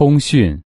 通讯。